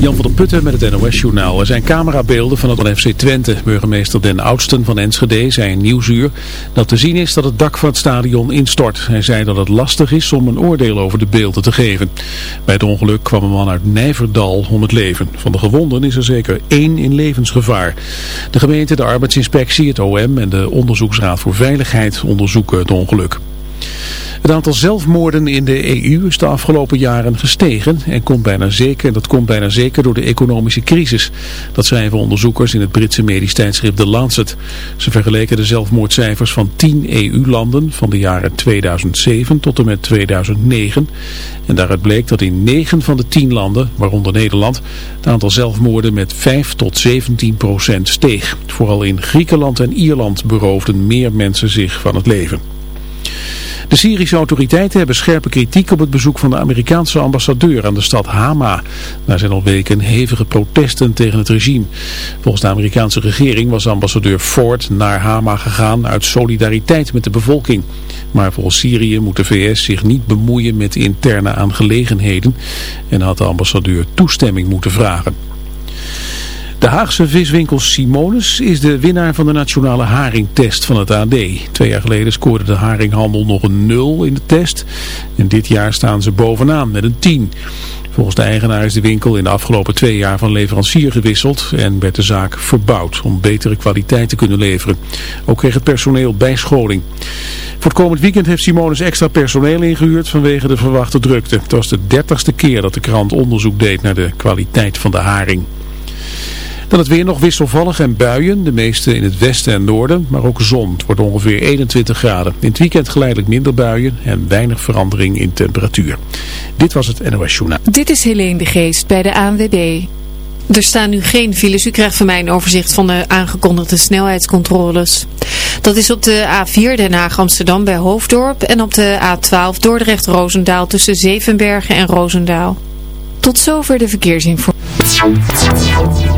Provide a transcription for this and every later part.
Jan van der Putten met het NOS-journaal. Er zijn camerabeelden van het FC Twente. Burgemeester Den Oudsten van Enschede zei in Nieuwsuur dat te zien is dat het dak van het stadion instort. Hij zei dat het lastig is om een oordeel over de beelden te geven. Bij het ongeluk kwam een man uit Nijverdal om het leven. Van de gewonden is er zeker één in levensgevaar. De gemeente, de arbeidsinspectie, het OM en de Onderzoeksraad voor Veiligheid onderzoeken het ongeluk. Het aantal zelfmoorden in de EU is de afgelopen jaren gestegen en komt bijna zeker, dat komt bijna zeker door de economische crisis. Dat schrijven onderzoekers in het Britse medisch tijdschrift The Lancet. Ze vergeleken de zelfmoordcijfers van 10 EU-landen van de jaren 2007 tot en met 2009. En daaruit bleek dat in 9 van de 10 landen, waaronder Nederland, het aantal zelfmoorden met 5 tot 17 procent steeg. Vooral in Griekenland en Ierland beroofden meer mensen zich van het leven. De Syrische autoriteiten hebben scherpe kritiek op het bezoek van de Amerikaanse ambassadeur aan de stad Hama. Daar zijn al weken hevige protesten tegen het regime. Volgens de Amerikaanse regering was ambassadeur Ford naar Hama gegaan uit solidariteit met de bevolking. Maar volgens Syrië moet de VS zich niet bemoeien met interne aangelegenheden en had de ambassadeur toestemming moeten vragen. De Haagse viswinkel Simonis is de winnaar van de nationale haringtest van het AD. Twee jaar geleden scoorde de haringhandel nog een 0 in de test. En dit jaar staan ze bovenaan met een 10. Volgens de eigenaar is de winkel in de afgelopen twee jaar van leverancier gewisseld en werd de zaak verbouwd om betere kwaliteit te kunnen leveren. Ook kreeg het personeel bijscholing. Voor het komend weekend heeft Simonis extra personeel ingehuurd vanwege de verwachte drukte. Het was de dertigste keer dat de krant onderzoek deed naar de kwaliteit van de haring. Dan het weer nog wisselvallig en buien, de meeste in het westen en noorden, maar ook zon. Het wordt ongeveer 21 graden. In het weekend geleidelijk minder buien en weinig verandering in temperatuur. Dit was het NOS Journaal. Dit is Helene de Geest bij de ANWB. Er staan nu geen files. U krijgt van mij een overzicht van de aangekondigde snelheidscontroles. Dat is op de A4 Den Haag-Amsterdam bij Hoofddorp en op de A12 Dordrecht-Rozendaal tussen Zevenbergen en Rozendaal. Tot zover de verkeersinformatie.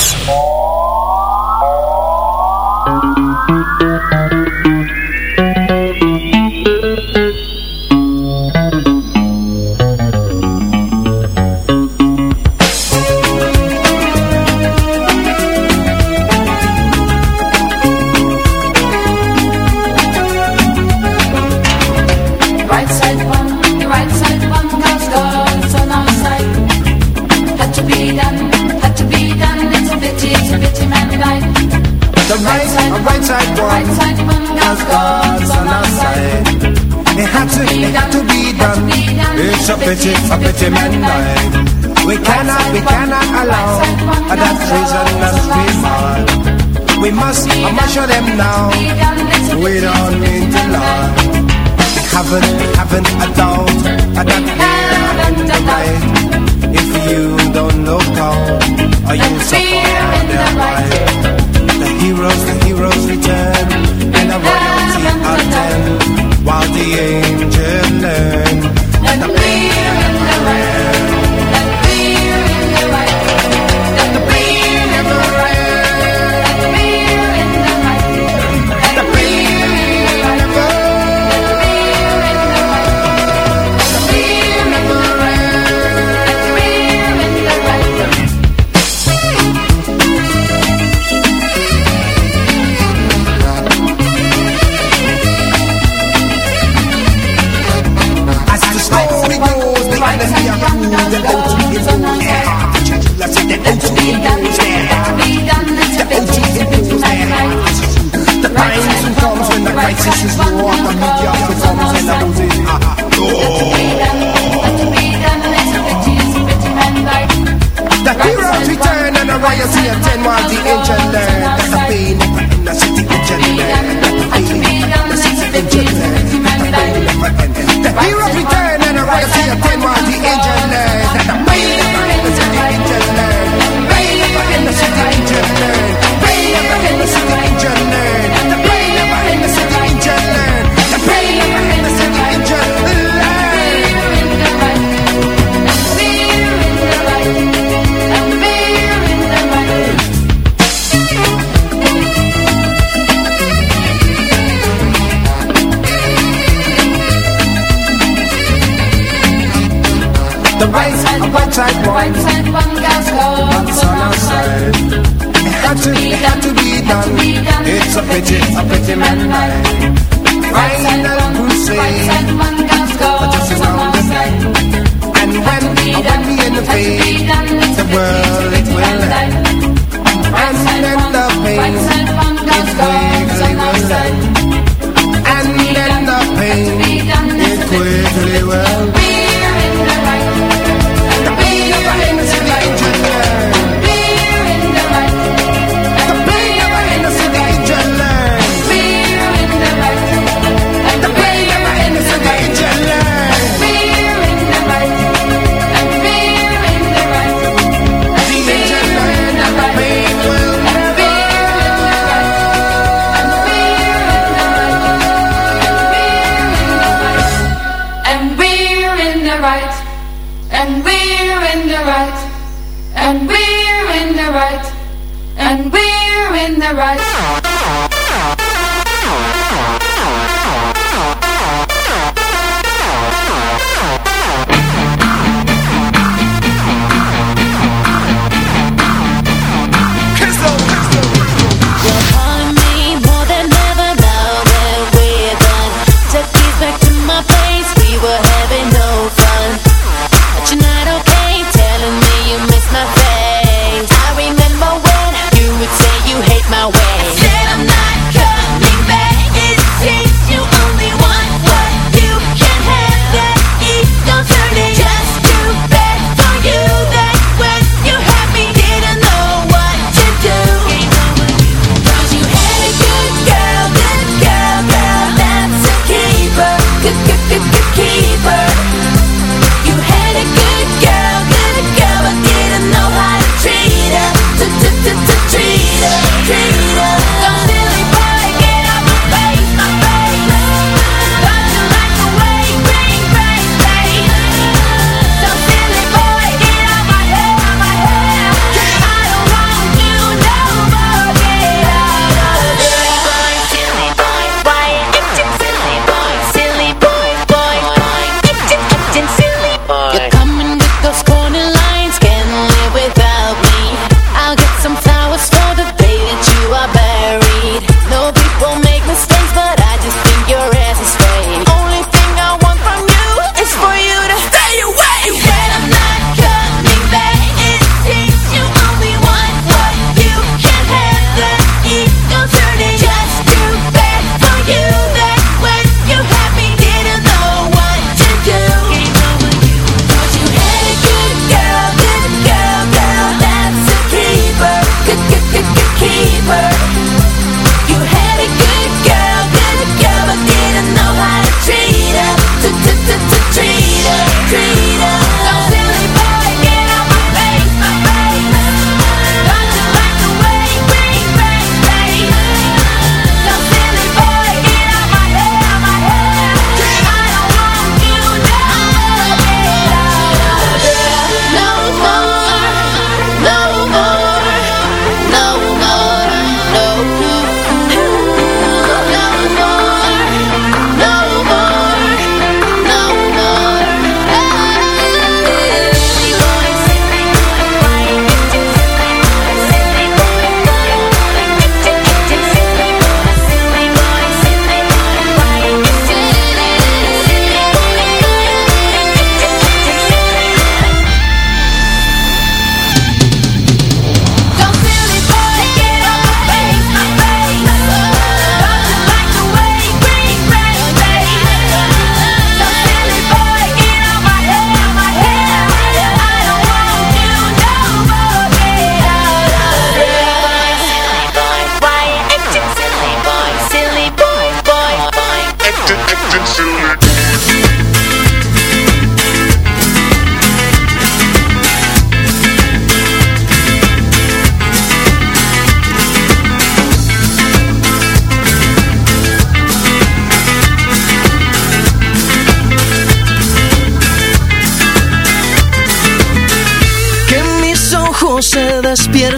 really well.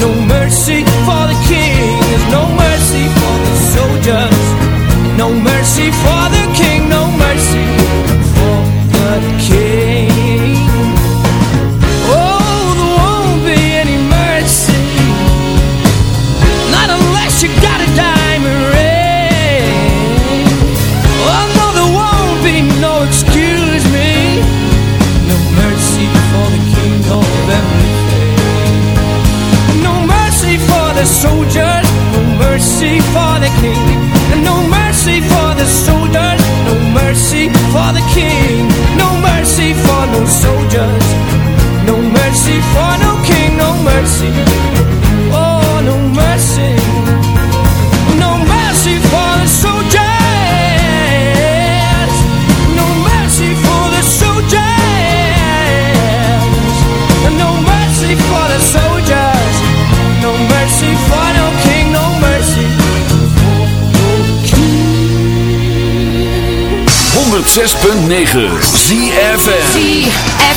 no mercy 106.9 ZFM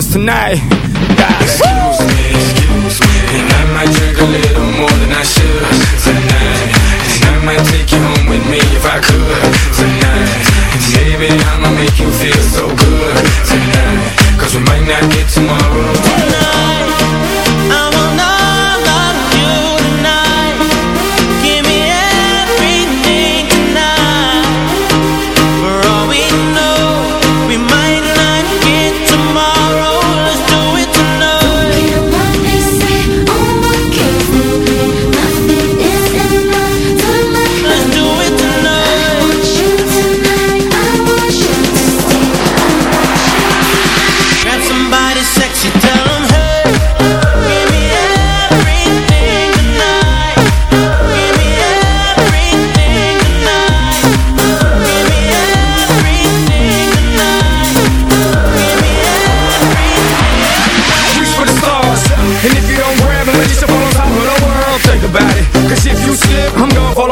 promise tonight. God,